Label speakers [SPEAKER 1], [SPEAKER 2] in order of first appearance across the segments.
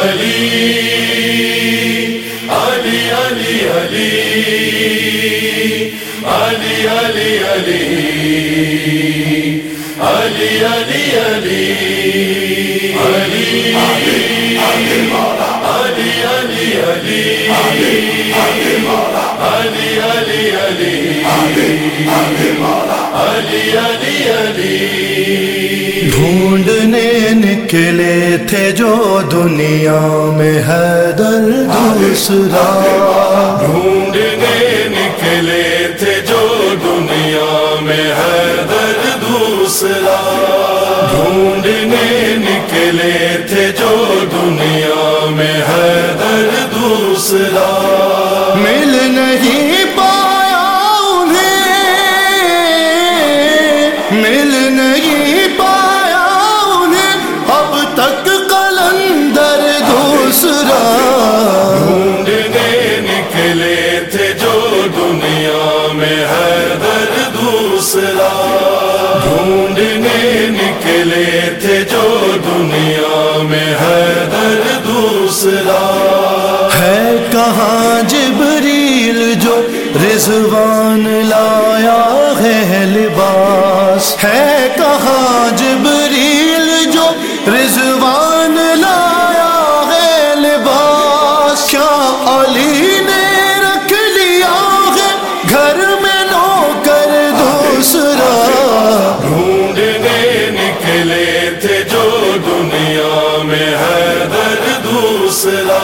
[SPEAKER 1] علی علی علی علی علی علی علی علی علی علی علی علی علی علی علی علی علی
[SPEAKER 2] ڈھونڈنے نکلے تھے جو دنیا میں
[SPEAKER 1] ہے در دوسرا۔ ڈھونڈنے نکلے تھے جو دنیا میں حیدر دوسرا۔ ڈھونڈنے نکلے تھے جو دنیا میں حیدر دوسرا۔
[SPEAKER 2] ہے کہاں جبریل جو رضوان لایا ہے لباس؟ ہے کہاں جبریل جو رضوان لایا ہے لباس؟ کیا علی نے رکھ لیا ہے گھر میں نو کر دوسرا؟
[SPEAKER 1] ڈھونڈنے نکلے تھے جو دنیا میں حیدر دوسرا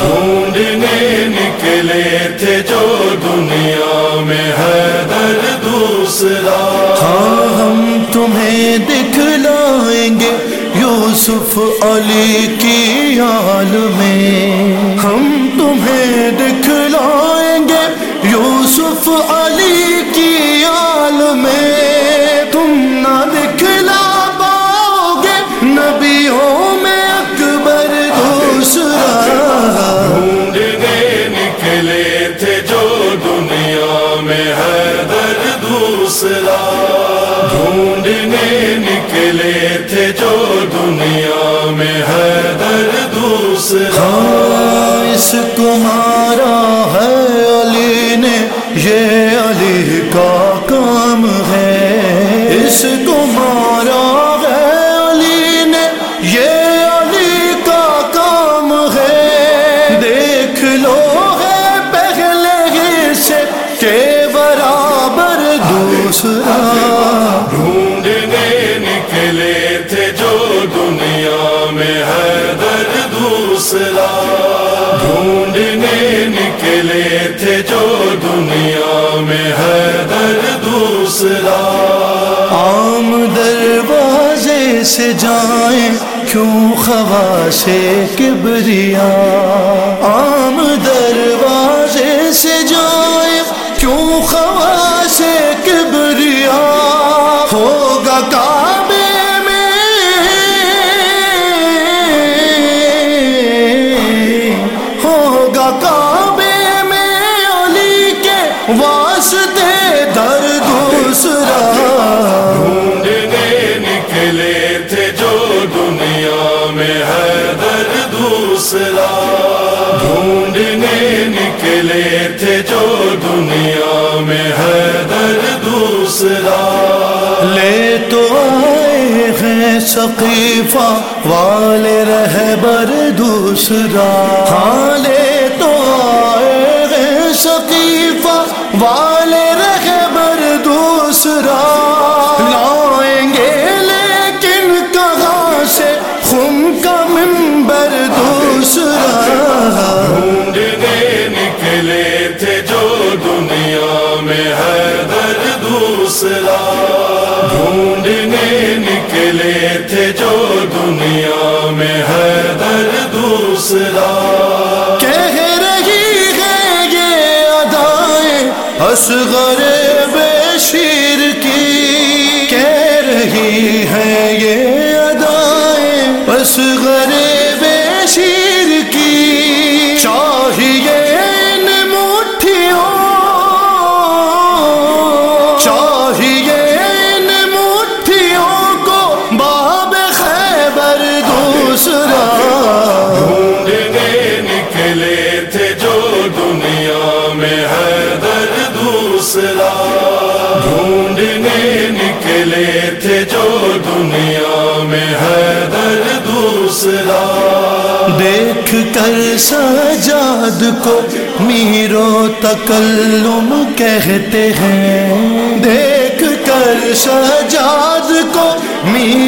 [SPEAKER 1] ڈھونڈنے نکلے تھے جو دنیا میں حیدر دوسرا۔
[SPEAKER 2] ہاں ہم تمہیں دکھلائیں گے یوسف علی کی آل میں۔ ہم تمہیں دکھلائیں گے یوسف علی
[SPEAKER 1] ڈھونڈنے نکلے تھے جو دنیا میں حیدر دوسرا۔
[SPEAKER 2] اس کو مارا ہے علی نے، یہ علی
[SPEAKER 1] میں میں در دوسرا۔
[SPEAKER 2] عام دروازے سے جائیں، کیوں خوا سے کبریا؟ عام دروازے سے جائیں
[SPEAKER 1] ڈھونڈنے نکلے تھے جو دنیا میں ہے در دوسرا۔
[SPEAKER 2] لے تو آئے ہیں ثقیفہ والے رہبر دوسرا۔ ہاں لے تو آئے ہیں ثقیفہ والے
[SPEAKER 1] دنیا میں ہے در دوسرا۔
[SPEAKER 2] کہہ رہی ہے یہ ادائیں اصغر بے شیر کی۔ کہہ رہی ہے یہ ادائیں اصغر دیکھ کر سجاد کو میرو تکلم کہتے ہیں۔ دیکھ کر سجاد کو میرو